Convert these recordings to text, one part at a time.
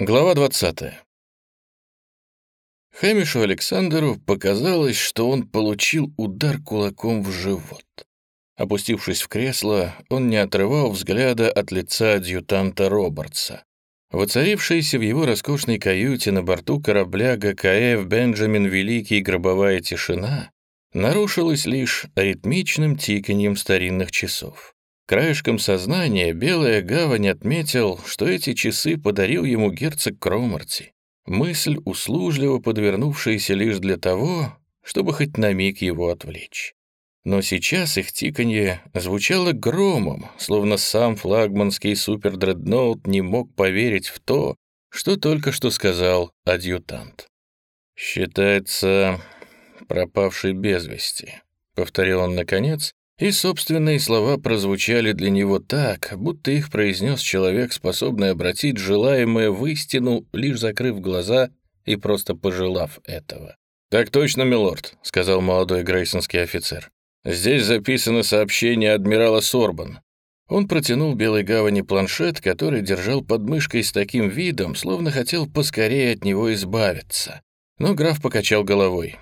Глава 20. Хэмишу Александру показалось, что он получил удар кулаком в живот. Опустившись в кресло, он не отрывал взгляда от лица адъютанта Робертса. Воцарившаяся в его роскошной каюте на борту корабля ГКФ «Бенджамин Великий» гробовая тишина нарушилась лишь ритмичным тиканьем старинных часов. Краешком сознания Белая Гавань отметил, что эти часы подарил ему герцог Кромарти. Мысль, услужливо подвернувшаяся лишь для того, чтобы хоть на миг его отвлечь. Но сейчас их тиканье звучало громом, словно сам флагманский супердредноут не мог поверить в то, что только что сказал адъютант. «Считается пропавший без вести», — повторил он наконец, и собственные слова прозвучали для него так, будто их произнес человек, способный обратить желаемое в истину, лишь закрыв глаза и просто пожелав этого. «Так точно, милорд», — сказал молодой грейсонский офицер. «Здесь записано сообщение адмирала Сорбан». Он протянул Белой Гавани планшет, который держал под мышкой с таким видом, словно хотел поскорее от него избавиться. Но граф покачал головой.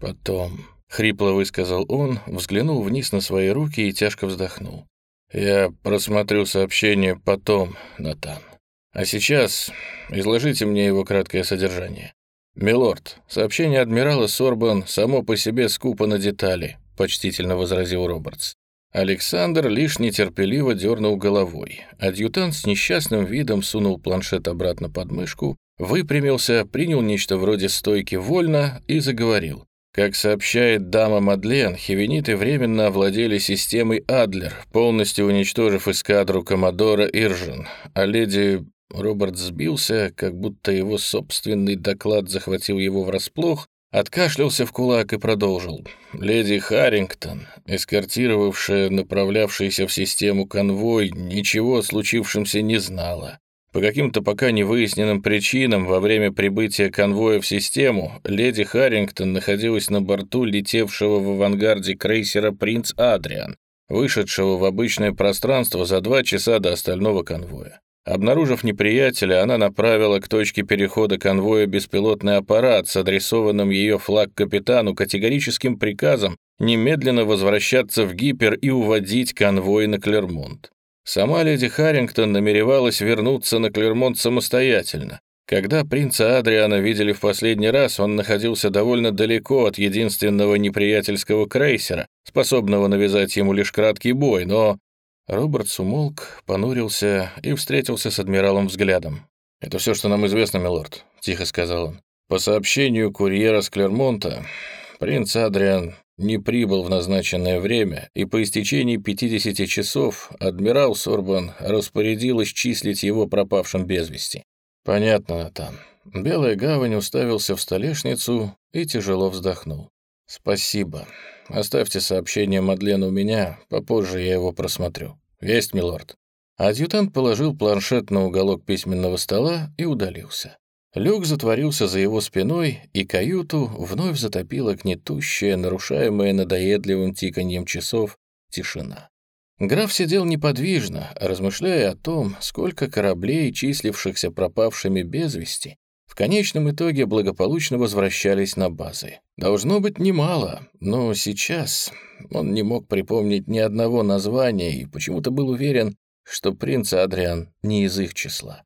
«Потом», Хрипло высказал он, взглянул вниз на свои руки и тяжко вздохнул. «Я просмотрю сообщение потом, Натан. А сейчас изложите мне его краткое содержание». «Милорд, сообщение адмирала Сорбан само по себе скупо на детали», — почтительно возразил Робертс. Александр лишь нетерпеливо дернул головой. Адъютант с несчастным видом сунул планшет обратно под мышку, выпрямился, принял нечто вроде стойки вольно и заговорил. Как сообщает дама Мадлен, хивениты временно овладели системой Адлер, полностью уничтожив эскадру Коммодора Иржин, а леди Роберт сбился, как будто его собственный доклад захватил его врасплох, откашлялся в кулак и продолжил. Леди Харрингтон, эскортировавшая направлявшийся в систему конвой, ничего о случившемся не знала. По каким-то пока не выясненным причинам во время прибытия конвоя в систему леди Харрингтон находилась на борту летевшего в авангарде крейсера «Принц Адриан», вышедшего в обычное пространство за два часа до остального конвоя. Обнаружив неприятеля, она направила к точке перехода конвоя беспилотный аппарат с адресованным ее флаг-капитану категорическим приказом немедленно возвращаться в Гипер и уводить конвой на Клермонт. Сама леди Харрингтон намеревалась вернуться на Клермонт самостоятельно. Когда принца Адриана видели в последний раз, он находился довольно далеко от единственного неприятельского крейсера, способного навязать ему лишь краткий бой, но... Роберт умолк, понурился и встретился с адмиралом взглядом. «Это все, что нам известно, милорд», — тихо сказал он. «По сообщению курьера с Клермонта, принц Адриан не прибыл в назначенное время, и по истечении 50 часов адмирал Сорбан распорядилась числить его пропавшим без вести. «Понятно, Натан». Белая гавань уставился в столешницу и тяжело вздохнул. «Спасибо. Оставьте сообщение Мадлен у меня, попозже я его просмотрю. Есть, милорд». Адъютант положил планшет на уголок письменного стола и удалился. Люк затворился за его спиной, и каюту вновь затопила гнетущая, нарушаемая надоедливым тиканьем часов, тишина. Граф сидел неподвижно, размышляя о том, сколько кораблей, числившихся пропавшими без вести, в конечном итоге благополучно возвращались на базы. Должно быть немало, но сейчас он не мог припомнить ни одного названия и почему-то был уверен, что принц Адриан не из их числа.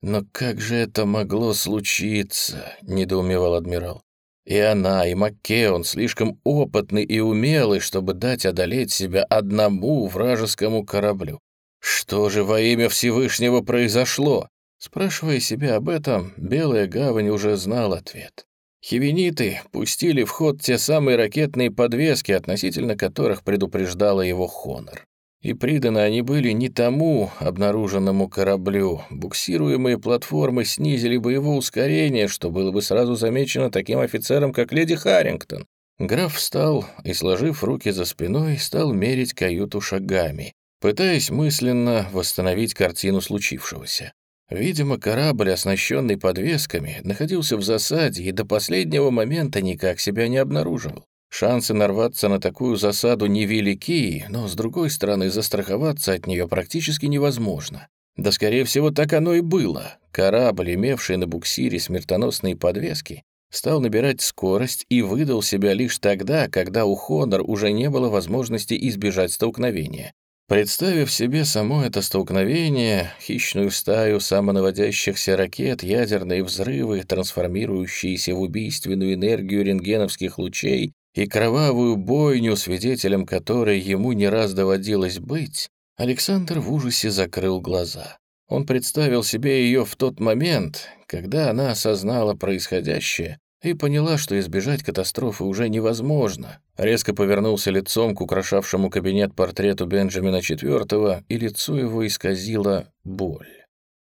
«Но как же это могло случиться?» — недоумевал адмирал. «И она, и Маккеон слишком опытны и умелы, чтобы дать одолеть себя одному вражескому кораблю. Что же во имя Всевышнего произошло?» Спрашивая себя об этом, Белая Гавань уже знал ответ. Хивениты пустили в ход те самые ракетные подвески, относительно которых предупреждала его Хонор. И приданы они были не тому обнаруженному кораблю. Буксируемые платформы снизили бы его ускорение, что было бы сразу замечено таким офицером, как леди Харрингтон. Граф встал и, сложив руки за спиной, стал мерить каюту шагами, пытаясь мысленно восстановить картину случившегося. Видимо, корабль, оснащенный подвесками, находился в засаде и до последнего момента никак себя не обнаруживал. Шансы нарваться на такую засаду невелики, но, с другой стороны, застраховаться от нее практически невозможно. Да, скорее всего, так оно и было. корабль, имевший на буксире смертоносные подвески, стал набирать скорость и выдал себя лишь тогда, когда у Хонор уже не было возможности избежать столкновения. Представив себе само это столкновение, хищную стаю самонаводящихся ракет, ядерные взрывы, трансформирующиеся в убийственную энергию рентгеновских лучей и кровавую бойню, свидетелем которой ему не раз доводилось быть, Александр в ужасе закрыл глаза. Он представил себе ее в тот момент, когда она осознала происходящее и поняла, что избежать катастрофы уже невозможно. Резко повернулся лицом к украшавшему кабинет портрету Бенджамина IV, и лицо его исказило боль.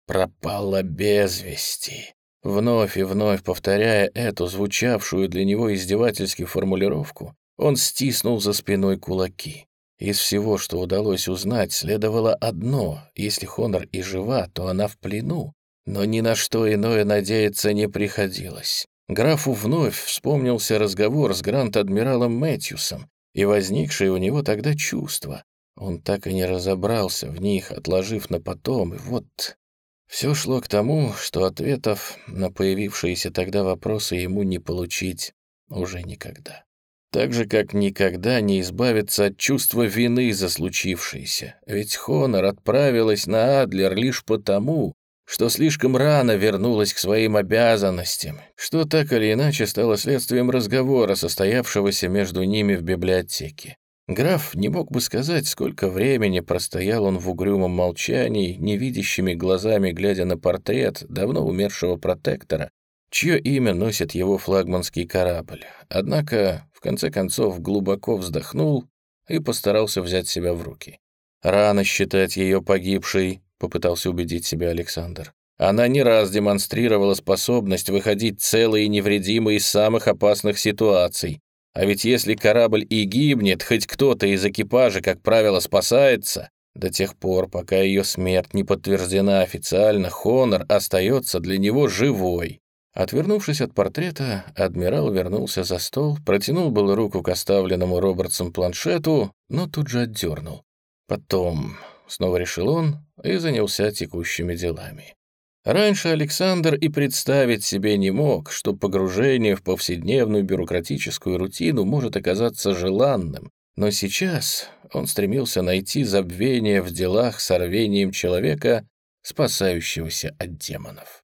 «Пропала без вести». Вновь и вновь повторяя эту звучавшую для него издевательски формулировку, он стиснул за спиной кулаки. Из всего, что удалось узнать, следовало одно — если Хонор и жива, то она в плену, но ни на что иное надеяться не приходилось. Графу вновь вспомнился разговор с грант-адмиралом Мэтьюсом и возникшее у него тогда чувство. Он так и не разобрался в них, отложив на потом, и вот... Все шло к тому, что ответов на появившиеся тогда вопросы ему не получить уже никогда. Так же, как никогда не избавиться от чувства вины за случившееся. Ведь Хонор отправилась на Адлер лишь потому, что слишком рано вернулась к своим обязанностям, что так или иначе стало следствием разговора, состоявшегося между ними в библиотеке. Граф не мог бы сказать, сколько времени простоял он в угрюмом молчании, невидящими глазами глядя на портрет давно умершего протектора, чье имя носит его флагманский корабль. Однако, в конце концов, глубоко вздохнул и постарался взять себя в руки. «Рано считать ее погибшей», — попытался убедить себя Александр. Она не раз демонстрировала способность выходить целой и невредимой из самых опасных ситуаций. А ведь если корабль и гибнет, хоть кто-то из экипажа, как правило, спасается, до тех пор, пока ее смерть не подтверждена официально, Хонор остается для него живой. Отвернувшись от портрета, адмирал вернулся за стол, протянул было руку к оставленному Робертсом планшету, но тут же отдернул. Потом, снова решил он, и занялся текущими делами. Раньше Александр и представить себе не мог, что погружение в повседневную бюрократическую рутину может оказаться желанным, но сейчас он стремился найти забвение в делах с рвением человека, спасающегося от демонов.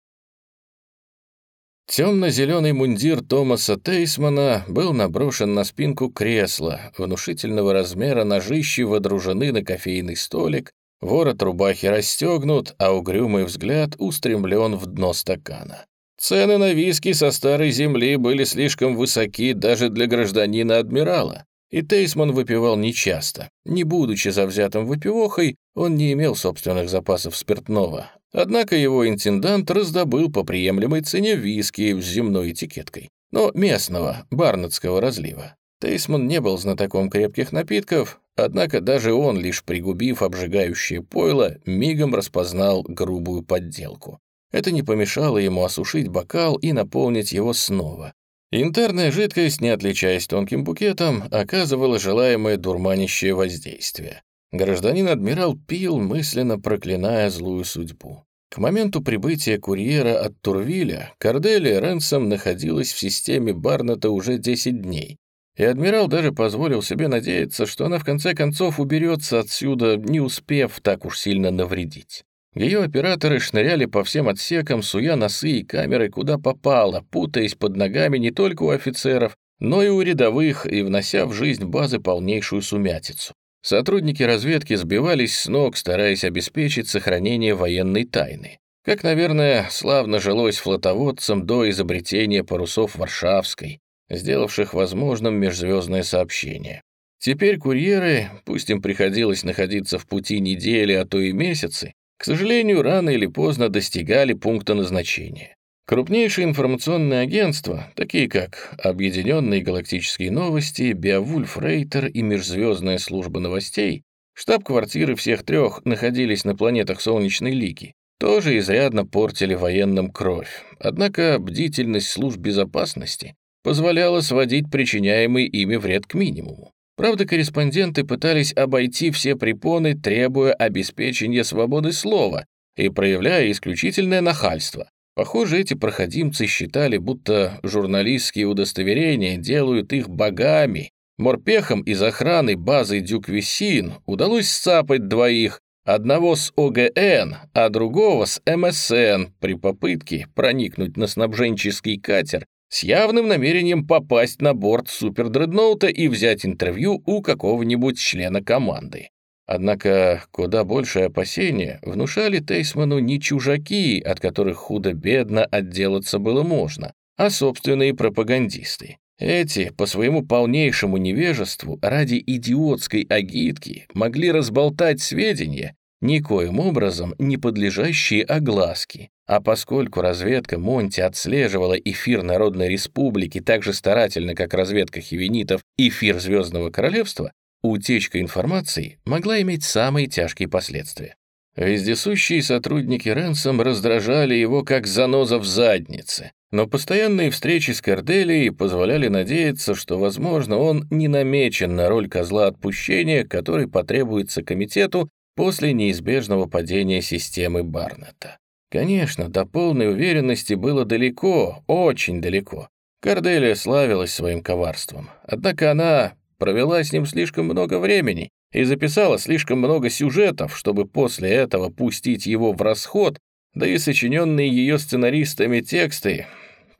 Темно-зеленый мундир Томаса Тейсмана был наброшен на спинку кресла, внушительного размера ножищи водружены на кофейный столик, ворот рубахи расстегнут, а угрюмый взгляд устремлен в дно стакана. Цены на виски со старой земли были слишком высоки даже для гражданина-адмирала, и Тейсман выпивал нечасто. Не будучи завзятым выпивохой, он не имел собственных запасов спиртного, Однако его интендант раздобыл по приемлемой цене виски с земной этикеткой, но местного, барнетского разлива. Тейсман не был знатоком крепких напитков, однако даже он, лишь пригубив обжигающее пойло, мигом распознал грубую подделку. Это не помешало ему осушить бокал и наполнить его снова. Интерная жидкость, не отличаясь тонким букетом, оказывала желаемое дурманящее воздействие. Гражданин-адмирал пил, мысленно проклиная злую судьбу. К моменту прибытия курьера от Турвиля Корделия Ренсом находилась в системе Барната уже 10 дней, и адмирал даже позволил себе надеяться, что она в конце концов уберется отсюда, не успев так уж сильно навредить. Ее операторы шныряли по всем отсекам, суя носы и камеры куда попало, путаясь под ногами не только у офицеров, но и у рядовых и внося в жизнь базы полнейшую сумятицу. Сотрудники разведки сбивались с ног, стараясь обеспечить сохранение военной тайны. Как, наверное, славно жилось флотоводцам до изобретения парусов Варшавской, сделавших возможным межзвездное сообщение. Теперь курьеры, пусть им приходилось находиться в пути недели, а то и месяцы, к сожалению, рано или поздно достигали пункта назначения. Крупнейшие информационные агентства, такие как Объединенные галактические новости, Биовульф Рейтер и Межзвездная служба новостей, штаб-квартиры всех трех находились на планетах Солнечной Лиги, тоже изрядно портили военным кровь. Однако бдительность служб безопасности позволяла сводить причиняемый ими вред к минимуму. Правда, корреспонденты пытались обойти все препоны, требуя обеспечения свободы слова, и проявляя исключительное нахальство. Похоже, эти проходимцы считали, будто журналистские удостоверения делают их богами. Морпехам из охраны базы Дюк-Висин удалось сцапать двоих, одного с ОГН, а другого с МСН при попытке проникнуть на снабженческий катер с явным намерением попасть на борт супердредноута и взять интервью у какого-нибудь члена команды. Однако куда большее опасение внушали Тейсману не чужаки, от которых худо-бедно отделаться было можно, а собственные пропагандисты. Эти, по своему полнейшему невежеству, ради идиотской агитки могли разболтать сведения, никоим образом не подлежащие огласке. А поскольку разведка Монти отслеживала эфир Народной Республики так же старательно, как разведка хивенитов эфир Звездного Королевства, Утечка информации могла иметь самые тяжкие последствия. Вездесущие сотрудники Ренсом раздражали его как заноза в заднице, но постоянные встречи с Корделией позволяли надеяться, что, возможно, он не намечен на роль козла отпущения, который потребуется комитету после неизбежного падения системы Барнета. Конечно, до полной уверенности было далеко, очень далеко. Корделия славилась своим коварством, однако она провела с ним слишком много времени и записала слишком много сюжетов, чтобы после этого пустить его в расход, да и сочиненные ее сценаристами тексты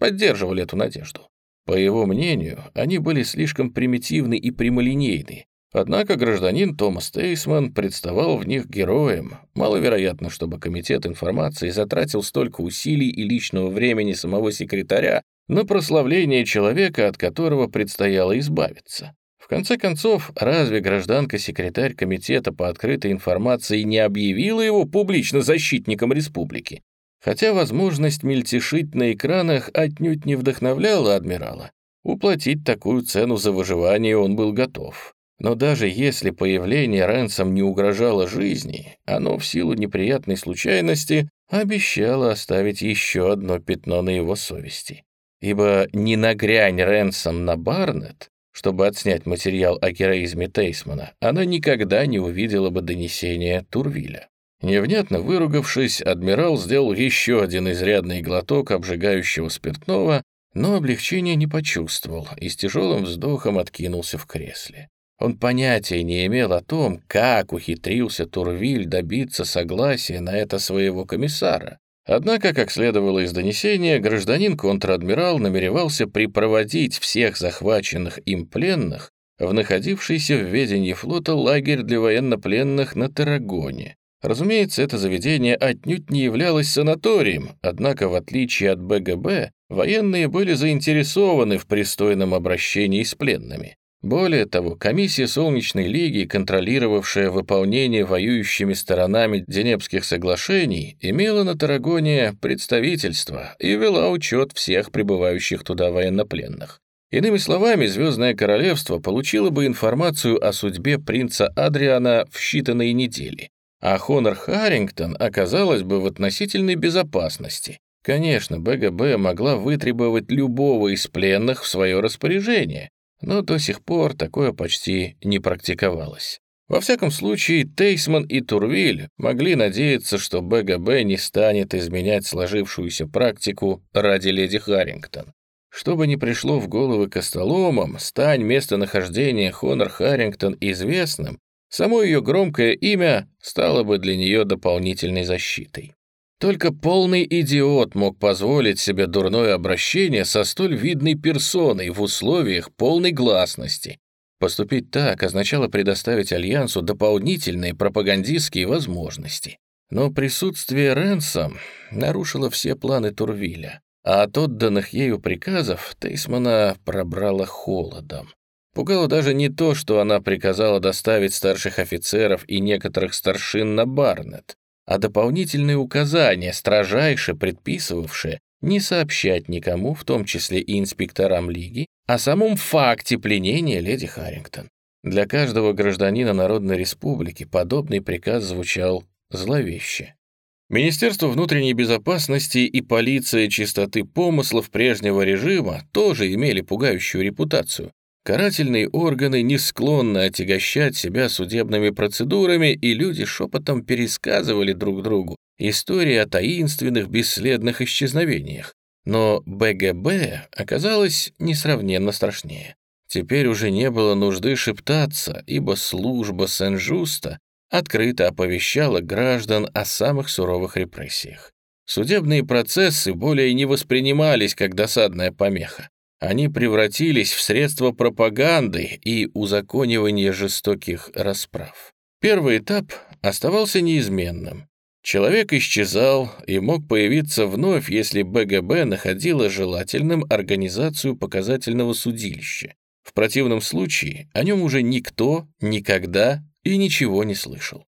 поддерживали эту надежду. По его мнению, они были слишком примитивны и прямолинейны, Однако гражданин Томас Тейсман представал в них героем. Маловероятно, чтобы Комитет информации затратил столько усилий и личного времени самого секретаря на прославление человека, от которого предстояло избавиться. В конце концов, разве гражданка-секретарь Комитета по открытой информации не объявила его публично защитником республики? Хотя возможность мельтешить на экранах отнюдь не вдохновляла адмирала. Уплатить такую цену за выживание он был готов. Но даже если появление Рэнсом не угрожало жизни, оно в силу неприятной случайности обещало оставить еще одно пятно на его совести. Ибо не нагрянь Рэнсом на Барнет, чтобы отснять материал о героизме Тейсмана, она никогда не увидела бы донесения Турвиля. Невнятно выругавшись, адмирал сделал еще один изрядный глоток обжигающего спиртного, но облегчения не почувствовал и с тяжелым вздохом откинулся в кресле. Он понятия не имел о том, как ухитрился Турвиль добиться согласия на это своего комиссара. Однако, как следовало из донесения, гражданин-контр-адмирал намеревался припроводить всех захваченных им пленных в находившийся в ведении флота лагерь для военнопленных на Тарагоне. Разумеется, это заведение отнюдь не являлось санаторием, однако, в отличие от БГБ, военные были заинтересованы в пристойном обращении с пленными. Более того, комиссия Солнечной Лиги, контролировавшая выполнение воюющими сторонами Денепских соглашений, имела на Тарагоне представительство и вела учет всех прибывающих туда военнопленных. Иными словами, Звездное Королевство получило бы информацию о судьбе принца Адриана в считанные недели, а Хонор Харрингтон оказалась бы в относительной безопасности. Конечно, БГБ могла вытребовать любого из пленных в свое распоряжение, но до сих пор такое почти не практиковалось. Во всяком случае, Тейсман и Турвиль могли надеяться, что БГБ не станет изменять сложившуюся практику ради леди Харрингтон. Что бы ни пришло в головы Костоломам, стань местонахождение Хонор Харрингтон известным, само ее громкое имя стало бы для нее дополнительной защитой. Только полный идиот мог позволить себе дурное обращение со столь видной персоной в условиях полной гласности. Поступить так означало предоставить Альянсу дополнительные пропагандистские возможности. Но присутствие Ренса нарушило все планы Турвиля, а от отданных ею приказов Тейсмана пробрало холодом. Пугало даже не то, что она приказала доставить старших офицеров и некоторых старшин на Барнет а дополнительные указания, строжайше предписывавшие не сообщать никому, в том числе и инспекторам Лиги, о самом факте пленения леди Харрингтон. Для каждого гражданина Народной Республики подобный приказ звучал зловеще. Министерство внутренней безопасности и полиция чистоты помыслов прежнего режима тоже имели пугающую репутацию, Карательные органы не склонны отягощать себя судебными процедурами, и люди шепотом пересказывали друг другу, истории о таинственных бесследных исчезновениях. Но БГБ оказалось несравненно страшнее. Теперь уже не было нужды шептаться, ибо служба Сен-Жуста открыто оповещала граждан о самых суровых репрессиях. Судебные процессы более не воспринимались как досадная помеха. Они превратились в средство пропаганды и узаконивания жестоких расправ. Первый этап оставался неизменным. Человек исчезал и мог появиться вновь, если БГБ находила желательным организацию показательного судилища. В противном случае о нем уже никто никогда и ничего не слышал.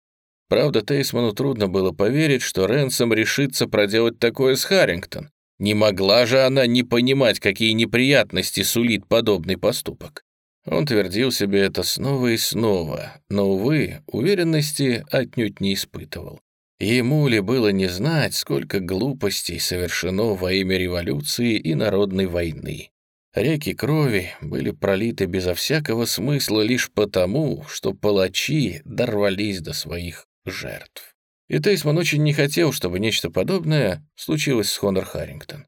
Правда, Тейсману трудно было поверить, что Ренсом решится проделать такое с Харрингтон. Не могла же она не понимать, какие неприятности сулит подобный поступок. Он твердил себе это снова и снова, но, увы, уверенности отнюдь не испытывал. Ему ли было не знать, сколько глупостей совершено во имя революции и народной войны. Реки крови были пролиты безо всякого смысла лишь потому, что палачи дорвались до своих жертв. И Тейсман очень не хотел, чтобы нечто подобное случилось с Хонор Харрингтон.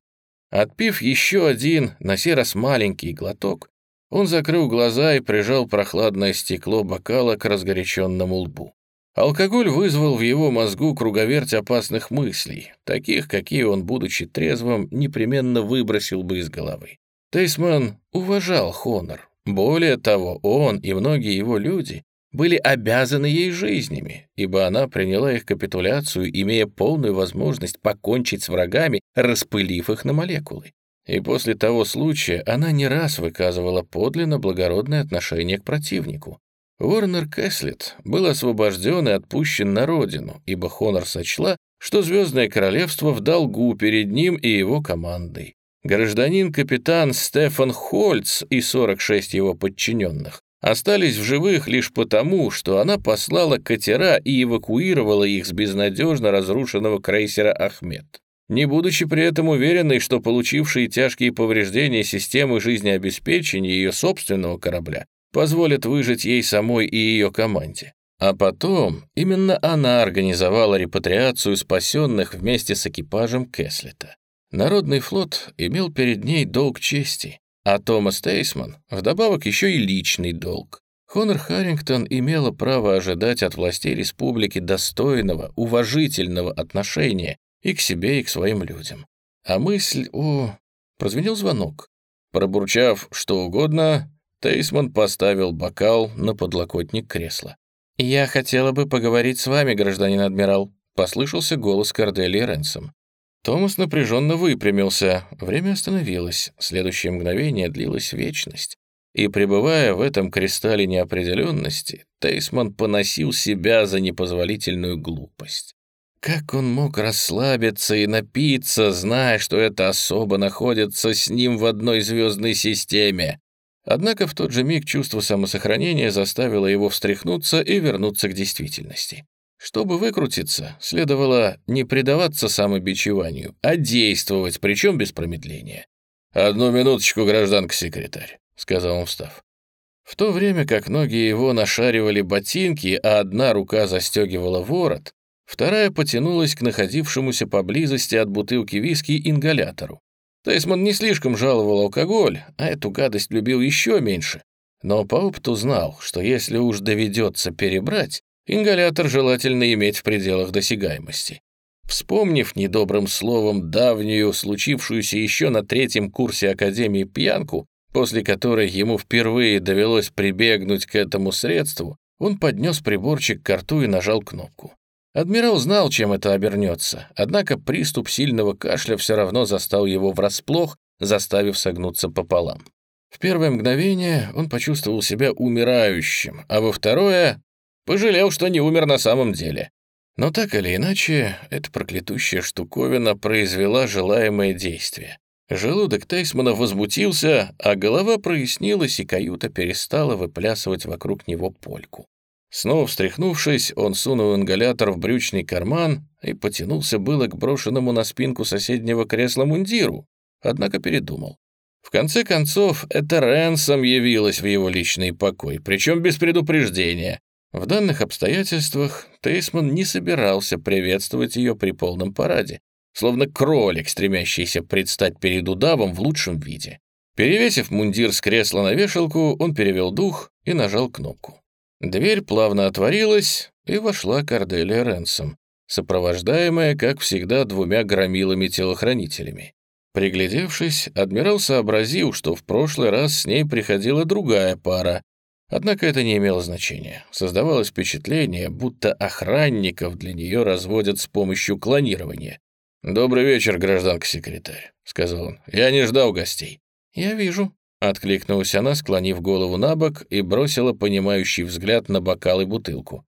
Отпив еще один, на сей раз маленький глоток, он закрыл глаза и прижал прохладное стекло бокала к разгоряченному лбу. Алкоголь вызвал в его мозгу круговерть опасных мыслей, таких, какие он, будучи трезвым, непременно выбросил бы из головы. Тейсман уважал Хонор. Более того, он и многие его люди были обязаны ей жизнями, ибо она приняла их капитуляцию, имея полную возможность покончить с врагами, распылив их на молекулы. И после того случая она не раз выказывала подлинно благородное отношение к противнику. Уорнер Кэслет был освобожден и отпущен на родину, ибо Хонор сочла, что Звездное Королевство в долгу перед ним и его командой. Гражданин-капитан Стефан Хольц и 46 его подчиненных остались в живых лишь потому, что она послала катера и эвакуировала их с безнадежно разрушенного крейсера «Ахмед». Не будучи при этом уверенной, что получившие тяжкие повреждения системы жизнеобеспечения ее собственного корабля позволят выжить ей самой и ее команде. А потом именно она организовала репатриацию спасенных вместе с экипажем Кэслета. Народный флот имел перед ней долг чести, а Томас Тейсман вдобавок еще и личный долг. Хонор Харрингтон имела право ожидать от властей республики достойного, уважительного отношения и к себе, и к своим людям. А мысль о... Прозвенел звонок. Пробурчав что угодно, Тейсман поставил бокал на подлокотник кресла. «Я хотела бы поговорить с вами, гражданин адмирал», — послышался голос Корделии Ренсом. Томас напряженно выпрямился. Время остановилось. Следующее мгновение длилась вечность. И, пребывая в этом кристалле неопределенности, Тейсман поносил себя за непозволительную глупость. Как он мог расслабиться и напиться, зная, что эта особа находится с ним в одной звездной системе? Однако в тот же миг чувство самосохранения заставило его встряхнуться и вернуться к действительности. Чтобы выкрутиться, следовало не предаваться самобичеванию, а действовать, причем без промедления. «Одну минуточку, гражданка-секретарь», — сказал он, встав. В то время как ноги его нашаривали ботинки, а одна рука застегивала ворот, вторая потянулась к находившемуся поблизости от бутылки виски ингалятору. Тейсман не слишком жаловал алкоголь, а эту гадость любил еще меньше, но по опыту знал, что если уж доведется перебрать, Ингалятор желательно иметь в пределах досягаемости. Вспомнив недобрым словом давнюю, случившуюся еще на третьем курсе Академии пьянку, после которой ему впервые довелось прибегнуть к этому средству, он поднес приборчик к рту и нажал кнопку. Адмирал знал, чем это обернется, однако приступ сильного кашля все равно застал его врасплох, заставив согнуться пополам. В первое мгновение он почувствовал себя умирающим, а во второе Пожалел, что не умер на самом деле. Но так или иначе, эта проклятущая штуковина произвела желаемое действие. Желудок Тейсмана возмутился, а голова прояснилась, и каюта перестала выплясывать вокруг него польку. Снова встряхнувшись, он сунул ингалятор в брючный карман и потянулся было к брошенному на спинку соседнего кресла мундиру, однако передумал. В конце концов, это Рэнсом явилась в его личный покой, причем без предупреждения, В данных обстоятельствах Тейсман не собирался приветствовать ее при полном параде, словно кролик, стремящийся предстать перед удавом в лучшем виде. Перевесив мундир с кресла на вешалку, он перевел дух и нажал кнопку. Дверь плавно отворилась, и вошла Корделия Ренсом, сопровождаемая, как всегда, двумя громилами-телохранителями. Приглядевшись, адмирал сообразил, что в прошлый раз с ней приходила другая пара, однако это не имело значения. Создавалось впечатление, будто охранников для нее разводят с помощью клонирования. «Добрый вечер, гражданка-секретарь», — сказал он. «Я не ждал гостей». «Я вижу», — откликнулась она, склонив голову на бок и бросила понимающий взгляд на бокал и бутылку.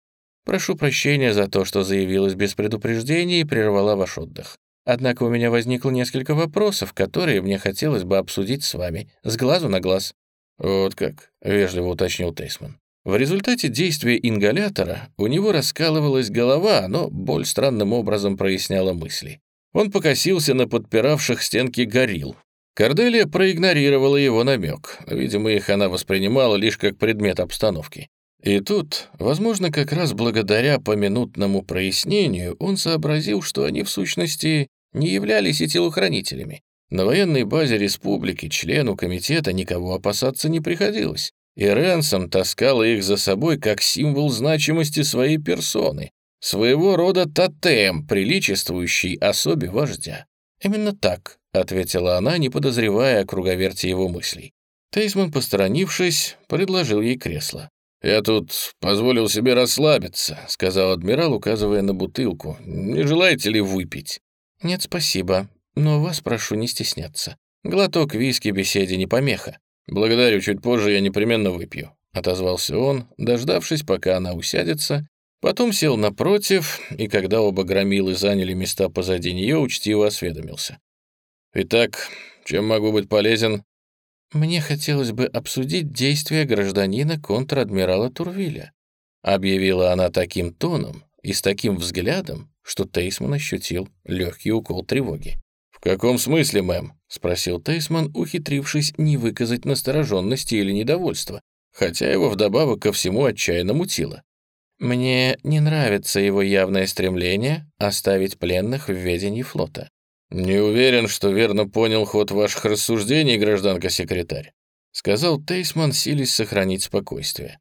«Прошу прощения за то, что заявилась без предупреждения и прервала ваш отдых. Однако у меня возникло несколько вопросов, которые мне хотелось бы обсудить с вами, с глазу на глаз». «Вот как», — вежливо уточнил Тейсман. В результате действия ингалятора у него раскалывалась голова, но боль странным образом проясняла мысли. Он покосился на подпиравших стенки горил. Корделия проигнорировала его намек. Видимо, их она воспринимала лишь как предмет обстановки. И тут, возможно, как раз благодаря поминутному прояснению, он сообразил, что они в сущности не являлись и телохранителями. На военной базе республики члену комитета никого опасаться не приходилось, и Ренсом таскала их за собой как символ значимости своей персоны, Своего рода тотем, приличествующий особе вождя. Именно так, ответила она, не подозревая о круговерте его мыслей. Тейсман, посторонившись, предложил ей кресло. «Я тут позволил себе расслабиться», — сказал адмирал, указывая на бутылку. «Не желаете ли выпить?» «Нет, спасибо, но вас прошу не стесняться. Глоток виски беседе не помеха». «Благодарю, чуть позже я непременно выпью», — отозвался он, дождавшись, пока она усядется, Потом сел напротив, и когда оба громилы заняли места позади нее, учтиво осведомился. «Итак, чем могу быть полезен?» «Мне хотелось бы обсудить действия гражданина контр-адмирала Турвиля», объявила она таким тоном и с таким взглядом, что Тейсман ощутил легкий укол тревоги. «В каком смысле, мэм?» — спросил Тейсман, ухитрившись не выказать настороженности или недовольства, хотя его вдобавок ко всему отчаянно мутило. Мне не нравится его явное стремление оставить пленных в ведении флота. «Не уверен, что верно понял ход ваших рассуждений, гражданка-секретарь», сказал Тейсман, силясь сохранить спокойствие.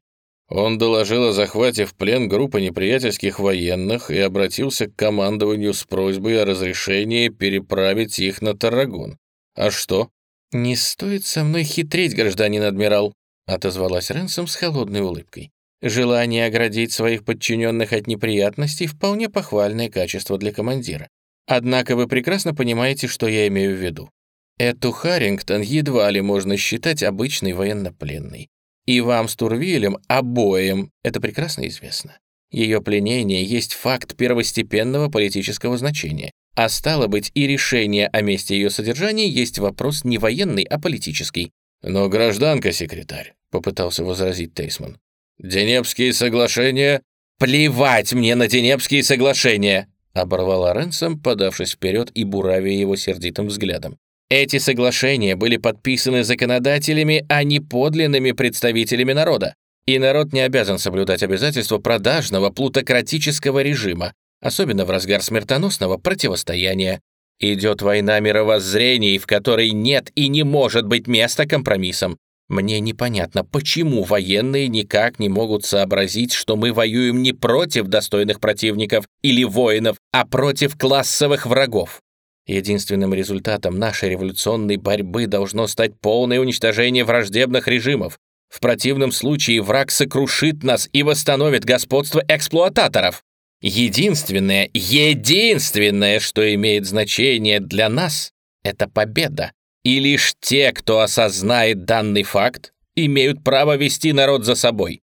Он доложил о захвате в плен группы неприятельских военных и обратился к командованию с просьбой о разрешении переправить их на Таррагон. А что? «Не стоит со мной хитрить, гражданин адмирал», отозвалась Ренсом с холодной улыбкой. Желание оградить своих подчиненных от неприятностей — вполне похвальное качество для командира. Однако вы прекрасно понимаете, что я имею в виду. Эту Харрингтон едва ли можно считать обычной военнопленной. И вам с Турвилем обоим это прекрасно известно. Ее пленение есть факт первостепенного политического значения, а стало быть, и решение о месте ее содержания есть вопрос не военный, а политический. «Но гражданка-секретарь», — попытался возразить Тейсман, «Денепские соглашения...» «Плевать мне на Денепские соглашения!» оборвала Ренсом, подавшись вперед и буравя его сердитым взглядом. «Эти соглашения были подписаны законодателями, а не подлинными представителями народа. И народ не обязан соблюдать обязательства продажного плутократического режима, особенно в разгар смертоносного противостояния. Идет война мировоззрений, в которой нет и не может быть места компромиссам. Мне непонятно, почему военные никак не могут сообразить, что мы воюем не против достойных противников или воинов, а против классовых врагов. Единственным результатом нашей революционной борьбы должно стать полное уничтожение враждебных режимов. В противном случае враг сокрушит нас и восстановит господство эксплуататоров. Единственное, единственное, что имеет значение для нас, это победа. И лишь те, кто осознает данный факт, имеют право вести народ за собой.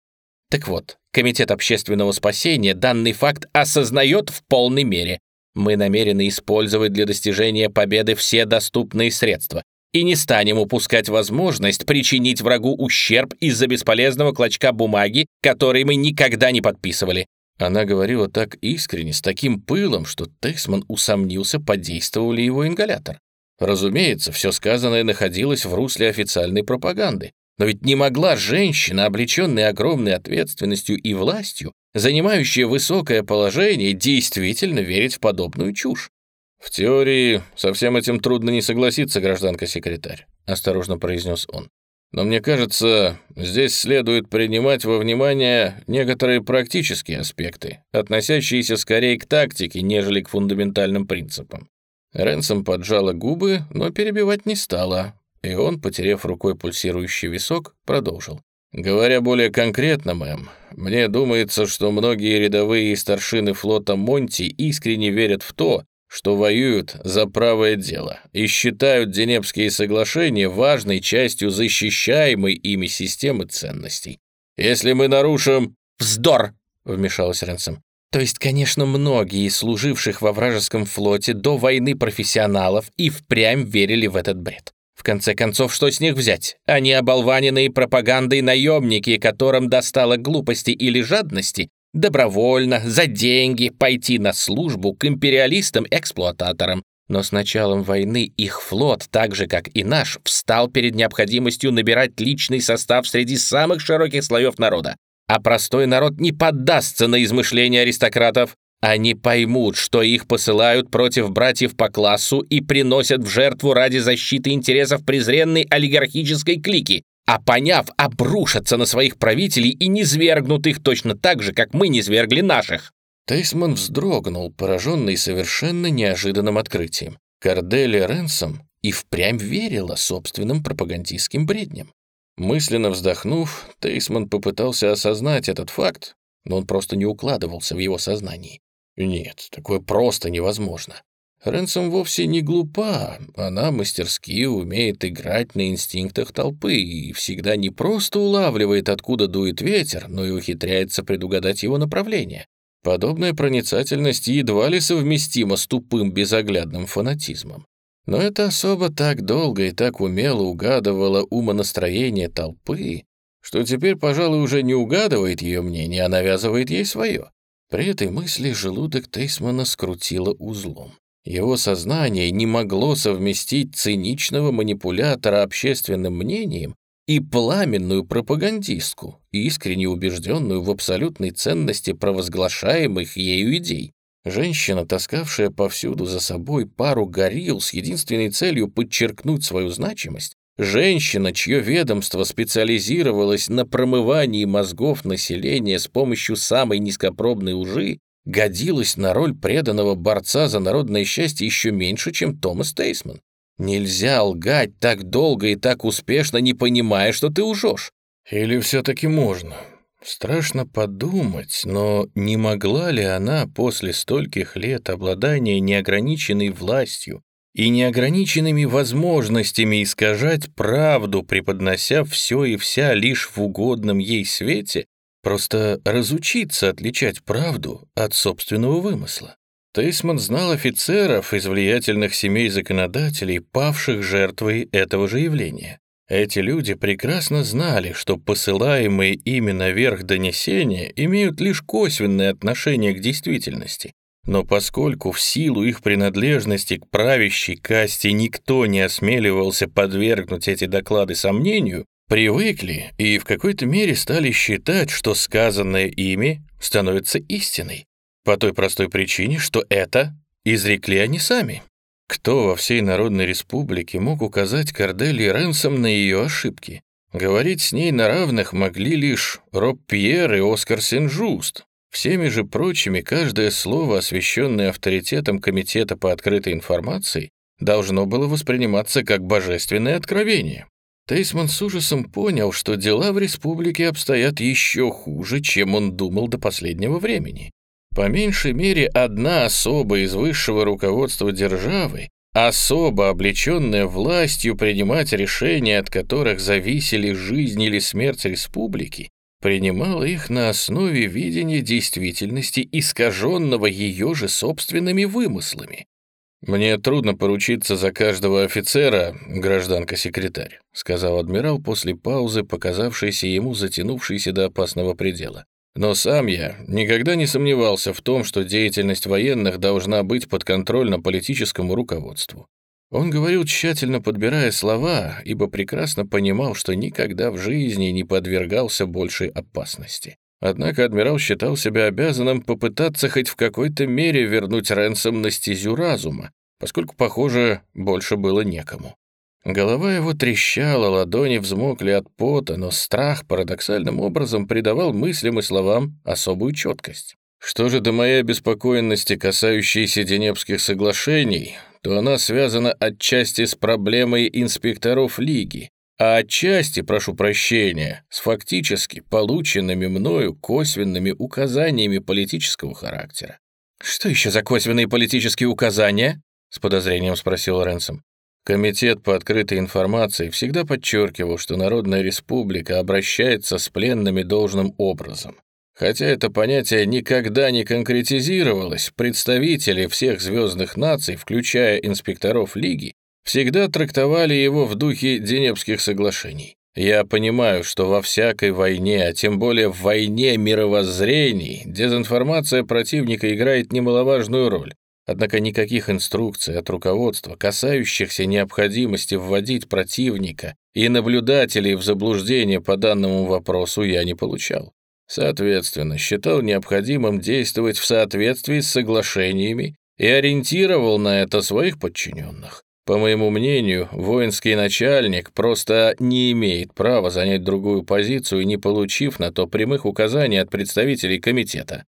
Так вот, Комитет общественного спасения данный факт осознает в полной мере. Мы намерены использовать для достижения победы все доступные средства и не станем упускать возможность причинить врагу ущерб из-за бесполезного клочка бумаги, который мы никогда не подписывали. Она говорила так искренне, с таким пылом, что Тексман усомнился, подействовал ли его ингалятор. Разумеется, все сказанное находилось в русле официальной пропаганды, Но ведь не могла женщина, облеченная огромной ответственностью и властью, занимающая высокое положение, действительно верить в подобную чушь. «В теории со всем этим трудно не согласиться, гражданка-секретарь», — осторожно произнес он. «Но мне кажется, здесь следует принимать во внимание некоторые практические аспекты, относящиеся скорее к тактике, нежели к фундаментальным принципам». Ренсом поджала губы, но перебивать не стала, и он, потеряв рукой пульсирующий висок, продолжил. «Говоря более конкретно, мэм, мне думается, что многие рядовые старшины флота Монти искренне верят в то, что воюют за правое дело и считают Денепские соглашения важной частью защищаемой ими системы ценностей. Если мы нарушим... «Вздор!» — вмешалась Ренсом. То есть, конечно, многие из служивших во вражеском флоте до войны профессионалов и впрямь верили в этот бред. В конце концов, что с них взять? Они оболваненные пропагандой наемники, которым достало глупости или жадности, добровольно, за деньги, пойти на службу к империалистам-эксплуататорам. Но с началом войны их флот, так же как и наш, встал перед необходимостью набирать личный состав среди самых широких слоев народа. А простой народ не поддастся на измышления аристократов. Они поймут, что их посылают против братьев по классу и приносят в жертву ради защиты интересов презренной олигархической клики, а поняв, обрушатся на своих правителей и не свергнут их точно так же, как мы не свергли наших. Тейсман вздрогнул, пораженный совершенно неожиданным открытием. Корделия Ренсом и впрямь верила собственным пропагандистским бредням. Мысленно вздохнув, Тейсман попытался осознать этот факт, но он просто не укладывался в его сознании. Нет, такое просто невозможно. Ренсом вовсе не глупа, она мастерски умеет играть на инстинктах толпы и всегда не просто улавливает, откуда дует ветер, но и ухитряется предугадать его направление. Подобная проницательность едва ли совместима с тупым безоглядным фанатизмом. Но эта особа так долго и так умело угадывала умонастроение толпы, что теперь, пожалуй, уже не угадывает ее мнение, а навязывает ей свое. При этой мысли желудок Тейсмана скрутило узлом. Его сознание не могло совместить циничного манипулятора общественным мнением и пламенную пропагандистку, искренне убежденную в абсолютной ценности провозглашаемых ею идей. Женщина, таскавшая повсюду за собой пару горил с единственной целью подчеркнуть свою значимость, женщина, чье ведомство специализировалось на промывании мозгов населения с помощью самой низкопробной лжи, годилась на роль преданного борца за народное счастье еще меньше, чем Томас Тейсман. Нельзя лгать так долго и так успешно, не понимая, что ты лжешь. Или все-таки можно? Страшно подумать, но не могла ли она после стольких лет обладания неограниченной властью и неограниченными возможностями искажать правду, преподнося все и вся лишь в угодном ей свете, Просто разучиться отличать правду от собственного вымысла. Тейсман знал офицеров из влиятельных семей законодателей, павших жертвой этого же явления. Эти люди прекрасно знали, что посылаемые ими наверх донесения имеют лишь косвенное отношение к действительности. Но поскольку в силу их принадлежности к правящей касте никто не осмеливался подвергнуть эти доклады сомнению, привыкли и в какой-то мере стали считать, что сказанное ими становится истиной, по той простой причине, что это изрекли они сами. Кто во всей Народной Республике мог указать Кордели Ренсом на ее ошибки? Говорить с ней на равных могли лишь Роб Пьер и Оскар Сен-Жуст. Всеми же прочими каждое слово, освященное авторитетом Комитета по открытой информации, должно было восприниматься как божественное откровение. Тейсман с ужасом понял, что дела в республике обстоят еще хуже, чем он думал до последнего времени. По меньшей мере, одна особа из высшего руководства державы, особо облеченная властью принимать решения, от которых зависели жизнь или смерть республики, принимала их на основе видения действительности, искаженного ее же собственными вымыслами. «Мне трудно поручиться за каждого офицера, гражданка-секретарь», сказал адмирал после паузы, показавшейся ему затянувшейся до опасного предела. «Но сам я никогда не сомневался в том, что деятельность военных должна быть подконтрольна политическому руководству. Он говорил, тщательно подбирая слова, ибо прекрасно понимал, что никогда в жизни не подвергался большей опасности. Однако адмирал считал себя обязанным попытаться хоть в какой-то мере вернуть Ренсом на стезю разума, поскольку, похоже, больше было некому. Голова его трещала, ладони взмокли от пота, но страх парадоксальным образом придавал мыслям и словам особую четкость. Что же до моей обеспокоенности, касающейся Денепских соглашений, то она связана отчасти с проблемой инспекторов Лиги, а отчасти, прошу прощения, с фактически полученными мною косвенными указаниями политического характера. «Что еще за косвенные политические указания?» — с подозрением спросил Ренсом. Комитет по открытой информации всегда подчеркивал, что Народная Республика обращается с пленными должным образом. Хотя это понятие никогда не конкретизировалось, представители всех звездных наций, включая инспекторов Лиги, всегда трактовали его в духе Денепских соглашений. Я понимаю, что во всякой войне, а тем более в войне мировоззрений, дезинформация противника играет немаловажную роль. Однако никаких инструкций от руководства, касающихся необходимости вводить противника и наблюдателей в заблуждение по данному вопросу, я не получал. Соответственно, считал необходимым действовать в соответствии с соглашениями и ориентировал на это своих подчиненных. По моему мнению, воинский начальник просто не имеет права занять другую позицию, не получив на то прямых указаний от представителей комитета.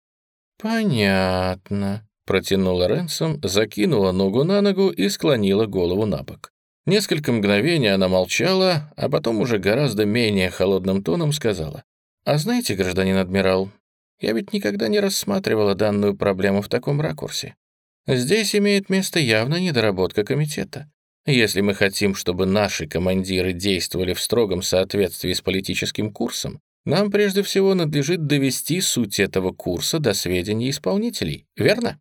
«Понятно», — протянула Ренсом, закинула ногу на ногу и склонила голову на бок. Несколько мгновений она молчала, а потом уже гораздо менее холодным тоном сказала. «А знаете, гражданин адмирал, я ведь никогда не рассматривала данную проблему в таком ракурсе. Здесь имеет место явно недоработка комитета. Если мы хотим, чтобы наши командиры действовали в строгом соответствии с политическим курсом, нам прежде всего надлежит довести суть этого курса до сведения исполнителей, верно?»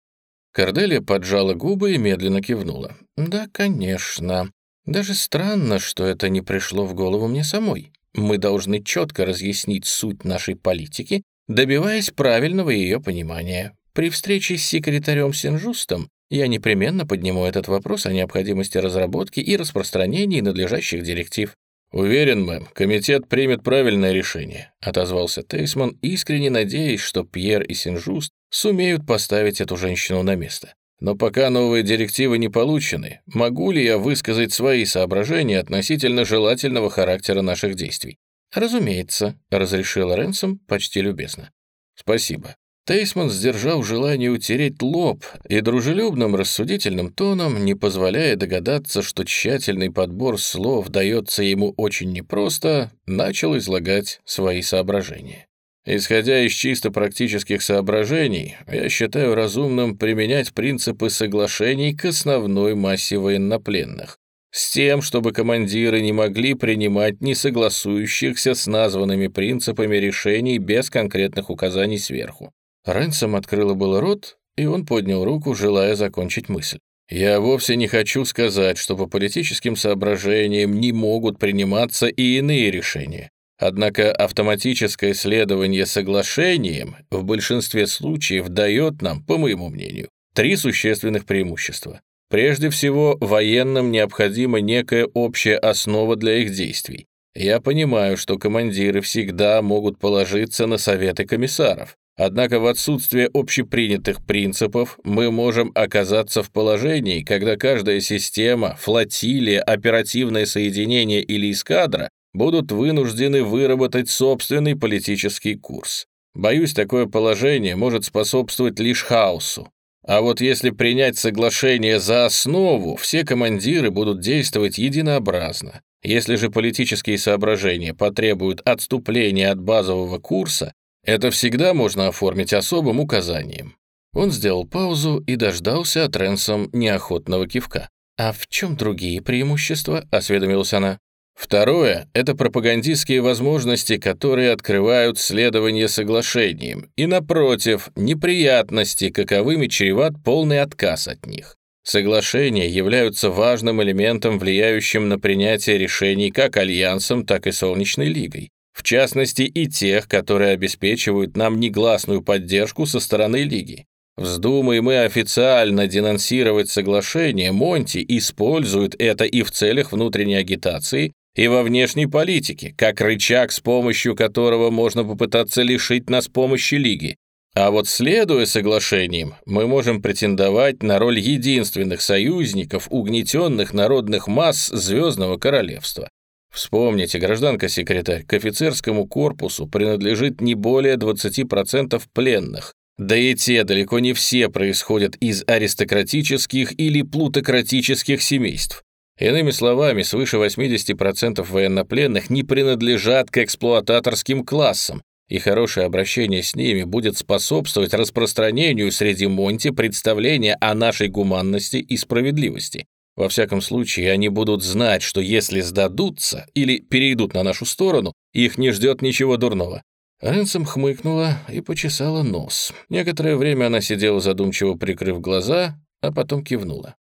Корделия поджала губы и медленно кивнула. «Да, конечно. Даже странно, что это не пришло в голову мне самой. Мы должны четко разъяснить суть нашей политики, добиваясь правильного ее понимания. При встрече с секретарем Синжустом я непременно подниму этот вопрос о необходимости разработки и распространения надлежащих директив. «Уверен, мэм, комитет примет правильное решение», — отозвался Тейсман, искренне надеясь, что Пьер и Синжуст сумеют поставить эту женщину на место. Но пока новые директивы не получены, могу ли я высказать свои соображения относительно желательного характера наших действий? Разумеется, разрешил Ренсом почти любезно. Спасибо. Тейсман сдержал желание утереть лоб и дружелюбным рассудительным тоном, не позволяя догадаться, что тщательный подбор слов дается ему очень непросто, начал излагать свои соображения. Исходя из чисто практических соображений, я считаю разумным применять принципы соглашений к основной массе военнопленных, с тем, чтобы командиры не могли принимать не согласующихся с названными принципами решений без конкретных указаний сверху. Рэнсом открыла было рот, и он поднял руку, желая закончить мысль. Я вовсе не хочу сказать, что по политическим соображениям не могут приниматься и иные решения. Однако автоматическое следование соглашениям в большинстве случаев дает нам, по моему мнению, три существенных преимущества. Прежде всего, военным необходима некая общая основа для их действий. Я понимаю, что командиры всегда могут положиться на советы комиссаров. Однако в отсутствие общепринятых принципов мы можем оказаться в положении, когда каждая система, флотилия, оперативное соединение или эскадра будут вынуждены выработать собственный политический курс. Боюсь, такое положение может способствовать лишь хаосу. А вот если принять соглашение за основу, все командиры будут действовать единообразно. Если же политические соображения потребуют отступления от базового курса, это всегда можно оформить особым указанием. Он сделал паузу и дождался от Ренсом неохотного кивка. «А в чем другие преимущества?» — осведомилась она. Второе — это пропагандистские возможности, которые открывают следование соглашениям, и, напротив, неприятности, каковыми чреват полный отказ от них. Соглашения являются важным элементом, влияющим на принятие решений как Альянсом, так и Солнечной Лигой. В частности, и тех, которые обеспечивают нам негласную поддержку со стороны Лиги. Вздумай мы официально денонсировать соглашение, Монти использует это и в целях внутренней агитации, и во внешней политике, как рычаг, с помощью которого можно попытаться лишить нас помощи Лиги. А вот следуя соглашениям, мы можем претендовать на роль единственных союзников угнетенных народных масс Звездного Королевства. Вспомните, гражданка-секретарь, к офицерскому корпусу принадлежит не более 20% пленных. Да и те далеко не все происходят из аристократических или плутократических семейств. Иными словами, свыше 80% военнопленных не принадлежат к эксплуататорским классам, и хорошее обращение с ними будет способствовать распространению среди Монти представления о нашей гуманности и справедливости. Во всяком случае, они будут знать, что если сдадутся или перейдут на нашу сторону, их не ждет ничего дурного. Ренсом хмыкнула и почесала нос. Некоторое время она сидела задумчиво прикрыв глаза, а потом кивнула.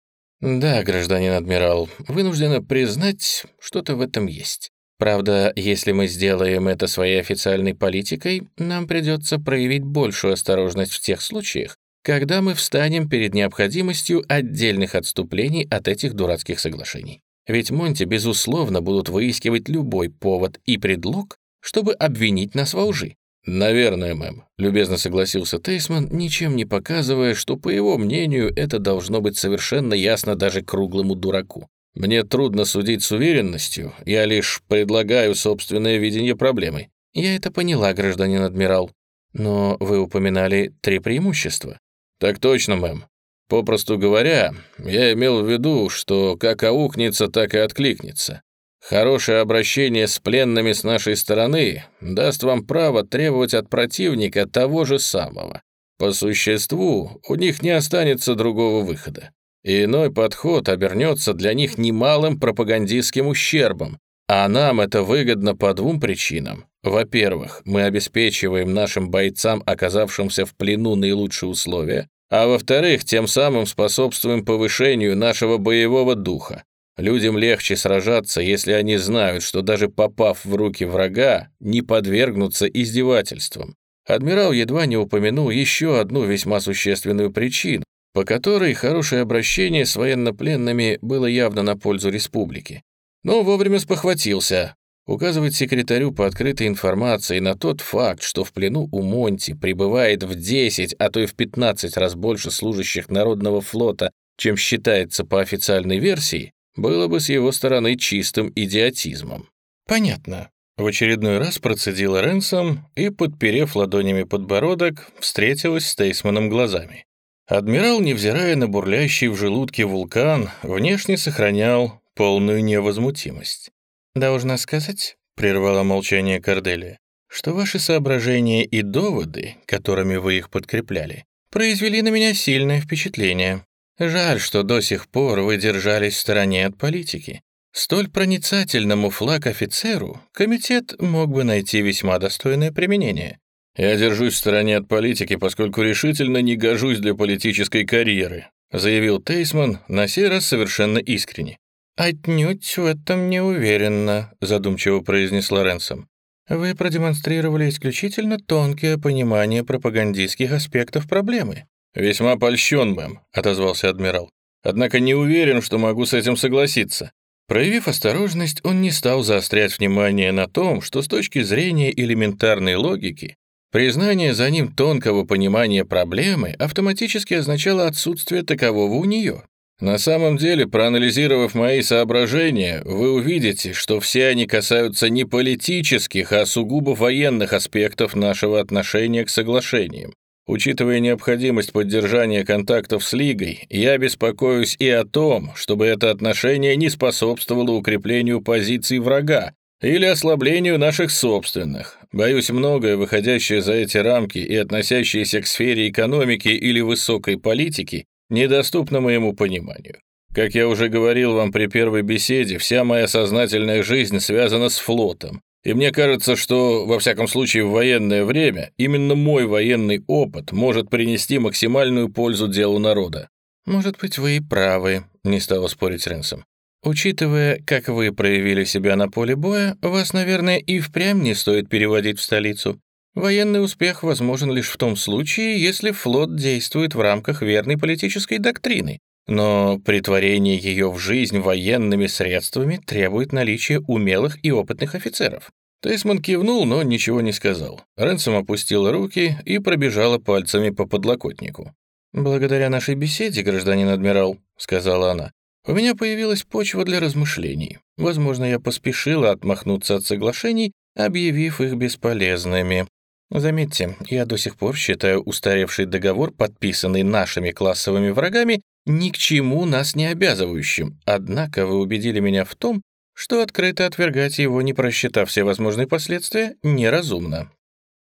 «Да, гражданин адмирал, вынуждена признать, что-то в этом есть. Правда, если мы сделаем это своей официальной политикой, нам придется проявить большую осторожность в тех случаях, когда мы встанем перед необходимостью отдельных отступлений от этих дурацких соглашений. Ведь Монти, безусловно, будут выискивать любой повод и предлог, чтобы обвинить нас во лжи. «Наверное, мэм», — любезно согласился Тейсман, ничем не показывая, что, по его мнению, это должно быть совершенно ясно даже круглому дураку. Мне трудно судить с уверенностью, я лишь предлагаю собственное видение проблемы. Я это поняла, гражданин адмирал. Но вы упоминали три преимущества. Так точно, мэм. Попросту говоря, я имел в виду, что как аукнется, так и откликнется. Хорошее обращение с пленными с нашей стороны даст вам право требовать от противника того же самого. По существу, у них не останется другого выхода. Иной подход обернется для них немалым пропагандистским ущербом, а нам это выгодно по двум причинам. Во-первых, мы обеспечиваем нашим бойцам, оказавшимся в плену, наилучшие условия, а во-вторых, тем самым способствуем повышению нашего боевого духа. Людям легче сражаться, если они знают, что даже попав в руки врага, не подвергнутся издевательствам. Адмирал едва не упомянул еще одну весьма существенную причину, по которой хорошее обращение с военнопленными было явно на пользу республики. Но вовремя спохватился. Указывать секретарю по открытой информации на тот факт, что в плену у Монти прибывает в 10, а то и в 15 раз больше служащих Народного флота, чем считается по официальной версии, было бы с его стороны чистым идиотизмом. «Понятно», — в очередной раз процедила Ренсом и, подперев ладонями подбородок, встретилась с Тейсманом глазами. Адмирал, невзирая на бурлящий в желудке вулкан, внешне сохранял полную невозмутимость. «Должна сказать», — прервала молчание Корделия, «что ваши соображения и доводы, которыми вы их подкрепляли, произвели на меня сильное впечатление. Жаль, что до сих пор вы держались в стороне от политики. Столь проницательному флаг-офицеру комитет мог бы найти весьма достойное применение. «Я держусь в стороне от политики, поскольку решительно не гожусь для политической карьеры», заявил Тейсман, на сей раз совершенно искренне. «Отнюдь в этом не уверенно», задумчиво произнесла Ренсом. «Вы продемонстрировали исключительно тонкое понимание пропагандистских аспектов проблемы». «Весьма польщен, мэм», — отозвался адмирал. «Однако не уверен, что могу с этим согласиться». Проявив осторожность, он не стал заострять внимание на том, что с точки зрения элементарной логики Признание за ним тонкого понимания проблемы автоматически означало отсутствие такового у нее. На самом деле, проанализировав мои соображения, вы увидите, что все они касаются не политических, а сугубо военных аспектов нашего отношения к соглашениям. Учитывая необходимость поддержания контактов с Лигой, я беспокоюсь и о том, чтобы это отношение не способствовало укреплению позиций врага, или ослаблению наших собственных. Боюсь, многое, выходящее за эти рамки и относящееся к сфере экономики или высокой политики, недоступно моему пониманию. Как я уже говорил вам при первой беседе, вся моя сознательная жизнь связана с флотом. И мне кажется, что, во всяком случае, в военное время именно мой военный опыт может принести максимальную пользу делу народа. «Может быть, вы и правы», — не стала спорить Ренсом. Учитывая, как вы проявили себя на поле боя, вас, наверное, и впрямь не стоит переводить в столицу. Военный успех возможен лишь в том случае, если флот действует в рамках верной политической доктрины, но притворение ее в жизнь военными средствами требует наличия умелых и опытных офицеров. Тейсман кивнул, но ничего не сказал. Ренсом опустила руки и пробежала пальцами по подлокотнику. «Благодаря нашей беседе, гражданин адмирал», — сказала она, «у меня появилась почва для размышлений. Возможно, я поспешила отмахнуться от соглашений, объявив их бесполезными. Заметьте, я до сих пор считаю устаревший договор, подписанный нашими классовыми врагами, ни к чему нас не обязывающим, однако вы убедили меня в том, что открыто отвергать его, не просчитав все возможные последствия, неразумно».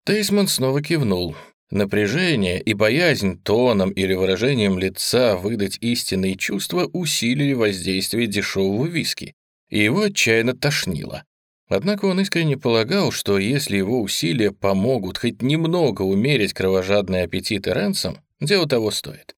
Тейсман снова кивнул. Напряжение и боязнь тоном или выражением лица выдать истинные чувства усилили воздействие дешевого виски, и его отчаянно тошнило. Однако он искренне полагал, что если его усилия помогут хоть немного умерить кровожадные аппетиты Рэнсом, дело того стоит.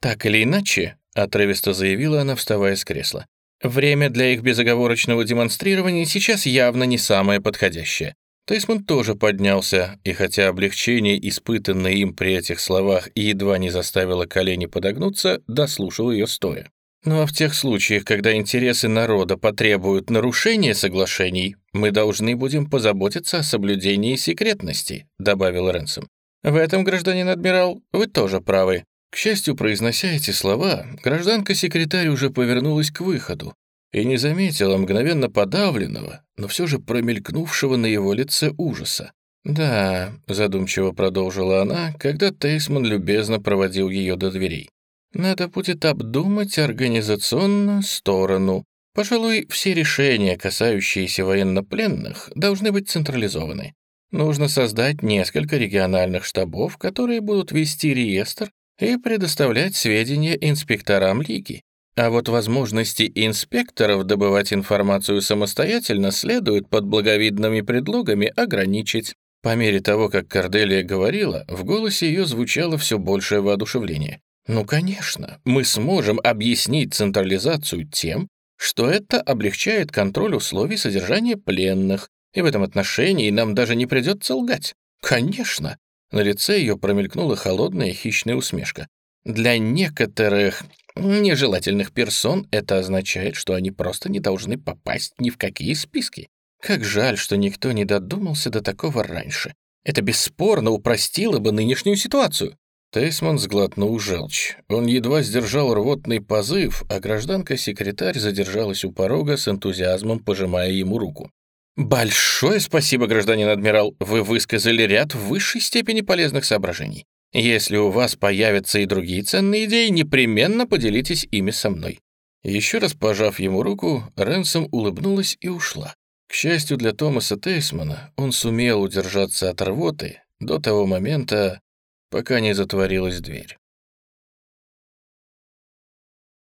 «Так или иначе», — отрывисто заявила она, вставая с кресла, «время для их безоговорочного демонстрирования сейчас явно не самое подходящее. Тейсман тоже поднялся, и хотя облегчение, испытанное им при этих словах, едва не заставило колени подогнуться, дослушал ее стоя. Ну а в тех случаях, когда интересы народа потребуют нарушения соглашений, мы должны будем позаботиться о соблюдении секретности», — добавил Ренсом. «В этом, гражданин адмирал, вы тоже правы». К счастью, произнося эти слова, гражданка-секретарь уже повернулась к выходу, и не заметила мгновенно подавленного, но все же промелькнувшего на его лице ужаса. «Да», — задумчиво продолжила она, когда Тейсман любезно проводил ее до дверей. «Надо будет обдумать организационную сторону. Пожалуй, все решения, касающиеся военнопленных, должны быть централизованы. Нужно создать несколько региональных штабов, которые будут вести реестр и предоставлять сведения инспекторам Лиги. А вот возможности инспекторов добывать информацию самостоятельно следует под благовидными предлогами ограничить. По мере того, как Корделия говорила, в голосе ее звучало все большее воодушевление. «Ну, конечно, мы сможем объяснить централизацию тем, что это облегчает контроль условий содержания пленных, и в этом отношении нам даже не придется лгать. Конечно!» На лице ее промелькнула холодная хищная усмешка. «Для некоторых нежелательных персон это означает, что они просто не должны попасть ни в какие списки. Как жаль, что никто не додумался до такого раньше. Это бесспорно упростило бы нынешнюю ситуацию. Тейсман сглотнул желчь. Он едва сдержал рвотный позыв, а гражданка-секретарь задержалась у порога с энтузиазмом, пожимая ему руку. «Большое спасибо, гражданин адмирал. Вы высказали ряд в высшей степени полезных соображений. Если у вас появятся и другие ценные идеи, непременно поделитесь ими со мной». Еще раз пожав ему руку, Ренсом улыбнулась и ушла. К счастью для Томаса Тейсмана, он сумел удержаться от рвоты до того момента, пока не затворилась дверь.